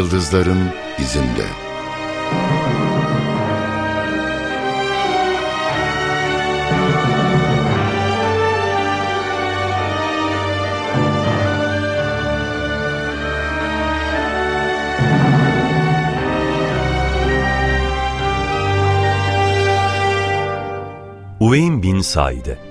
Yıldızların izinde. Uveyn bin Saide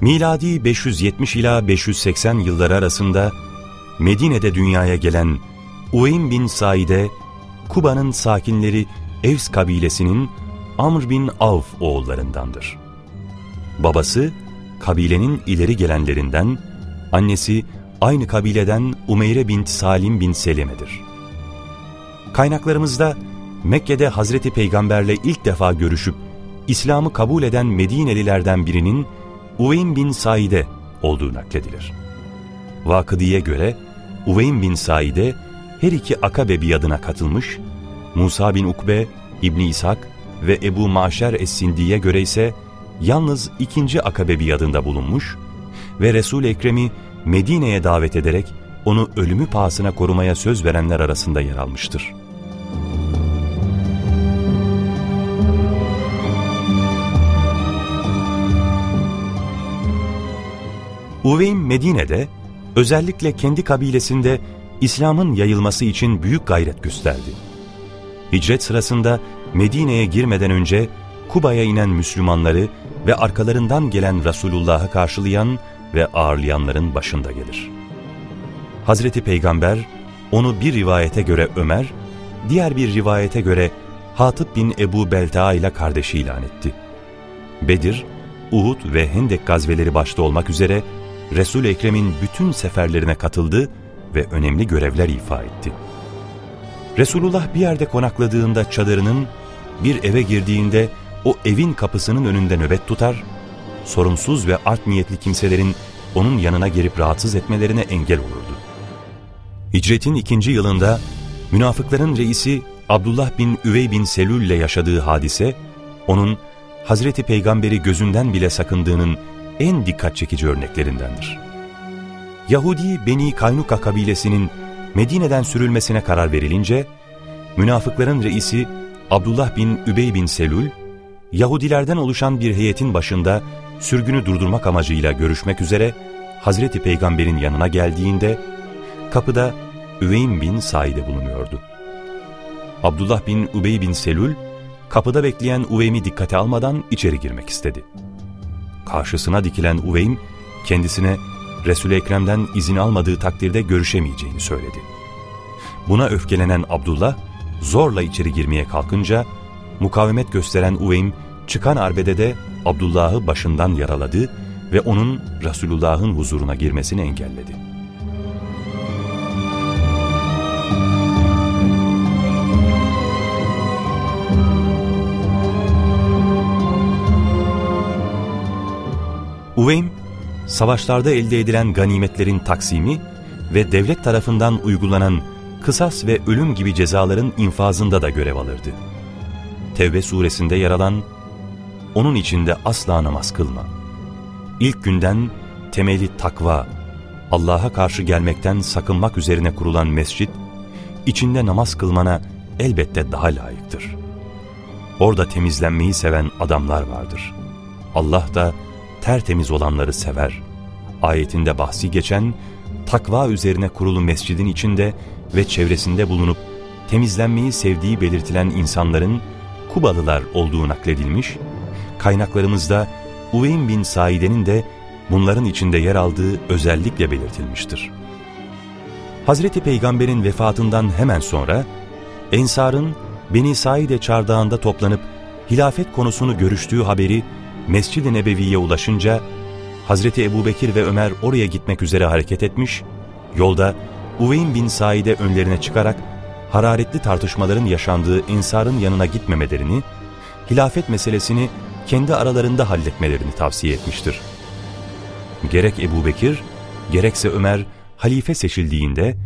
Miladi 570 ila 580 yılları arasında Medine'de dünyaya gelen Uveyn bin Saide, Kuba'nın sakinleri Evs kabilesinin Amr bin Avf oğullarındandır. Babası kabilenin ileri gelenlerinden, annesi aynı kabileden Umeyre bint Salim bin Seleme'dir. Kaynaklarımızda Mekke'de Hazreti Peygamberle ilk defa görüşüp İslam'ı kabul eden Medinelilerden birinin Uveyn bin Saide olduğu nakledilir. Vakıdiye göre Uveyn bin Saide her iki Akabe biadına katılmış, Musa bin Ukbe, İbni İshak ve Ebu Maşer Es-Sindi'ye göre ise yalnız ikinci Akabe biadında bulunmuş ve Resul-i Ekrem'i Medine'ye davet ederek onu ölümü pahasına korumaya söz verenler arasında yer almıştır. Uveym Medine'de özellikle kendi kabilesinde İslam'ın yayılması için büyük gayret gösterdi. Hicret sırasında Medine'ye girmeden önce Kuba'ya inen Müslümanları ve arkalarından gelen Resulullah'ı karşılayan ve ağırlayanların başında gelir. Hazreti Peygamber onu bir rivayete göre Ömer, diğer bir rivayete göre Hatip bin Ebu Belta ile kardeşi ilan etti. Bedir, Uhud ve Hendek gazveleri başta olmak üzere Resul-i Ekrem'in bütün seferlerine katıldı ve önemli görevler ifa etti. Resulullah bir yerde konakladığında çadırının, bir eve girdiğinde o evin kapısının önünde nöbet tutar, sorumsuz ve art niyetli kimselerin onun yanına gelip rahatsız etmelerine engel olurdu. Hicretin ikinci yılında münafıkların reisi Abdullah bin Üvey bin Selül ile yaşadığı hadise, onun Hazreti Peygamberi gözünden bile sakındığının en dikkat çekici örneklerindendir. Yahudi Beni Kaynuka kabilesinin Medine'den sürülmesine karar verilince, münafıkların reisi Abdullah bin Übey bin Selül, Yahudilerden oluşan bir heyetin başında sürgünü durdurmak amacıyla görüşmek üzere Hazreti Peygamber'in yanına geldiğinde kapıda Üveym bin Said'e bulunuyordu. Abdullah bin Übey bin Selül kapıda bekleyen Uveym'i dikkate almadan içeri girmek istedi. Karşısına dikilen Uveym kendisine Resul-i Ekrem'den izin almadığı takdirde görüşemeyeceğini söyledi. Buna öfkelenen Abdullah zorla içeri girmeye kalkınca mukavemet gösteren Uveym çıkan arbedede Abdullah'ı başından yaraladı ve onun Resulullah'ın huzuruna girmesini engelledi. Uveym, savaşlarda elde edilen ganimetlerin taksimi ve devlet tarafından uygulanan kısas ve ölüm gibi cezaların infazında da görev alırdı. Tevbe suresinde yer alan, onun içinde asla namaz kılma. İlk günden temeli takva, Allah'a karşı gelmekten sakınmak üzerine kurulan mescit, içinde namaz kılmana elbette daha layıktır. Orada temizlenmeyi seven adamlar vardır. Allah da tertemiz olanları sever. Ayetinde bahsi geçen, takva üzerine kurulu mescidin içinde ve çevresinde bulunup temizlenmeyi sevdiği belirtilen insanların Kubalılar olduğu nakledilmiş, kaynaklarımızda Uveyn bin Saide'nin de bunların içinde yer aldığı özellikle belirtilmiştir. Hazreti Peygamber'in vefatından hemen sonra Ensar'ın Beni Saide çardağında toplanıp hilafet konusunu görüştüğü haberi Mescid-i Nebevi'ye ulaşınca Hazreti Ebubekir ve Ömer oraya gitmek üzere hareket etmiş, yolda Uveyn bin Said'e önlerine çıkarak hararetli tartışmaların yaşandığı Ensar'ın yanına gitmemelerini, hilafet meselesini kendi aralarında halletmelerini tavsiye etmiştir. Gerek Ebu Bekir, gerekse Ömer halife seçildiğinde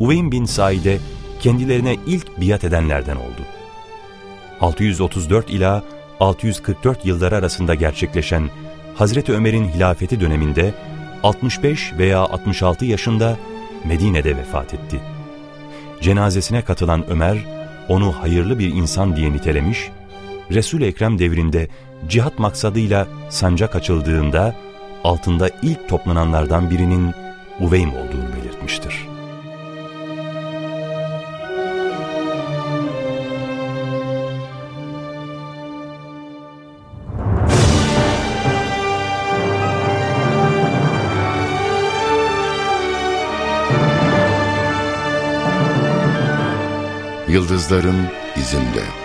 Uveyn bin Said'e kendilerine ilk biat edenlerden oldu. 634 ila 644 yılları arasında gerçekleşen Hazreti Ömer'in hilafeti döneminde 65 veya 66 yaşında Medine'de vefat etti. Cenazesine katılan Ömer, onu hayırlı bir insan diye nitelemiş, Resul-i Ekrem devrinde cihat maksadıyla sancak açıldığında altında ilk toplananlardan birinin Uveym olduğunu belirtmiştir. Yıldızların izinde.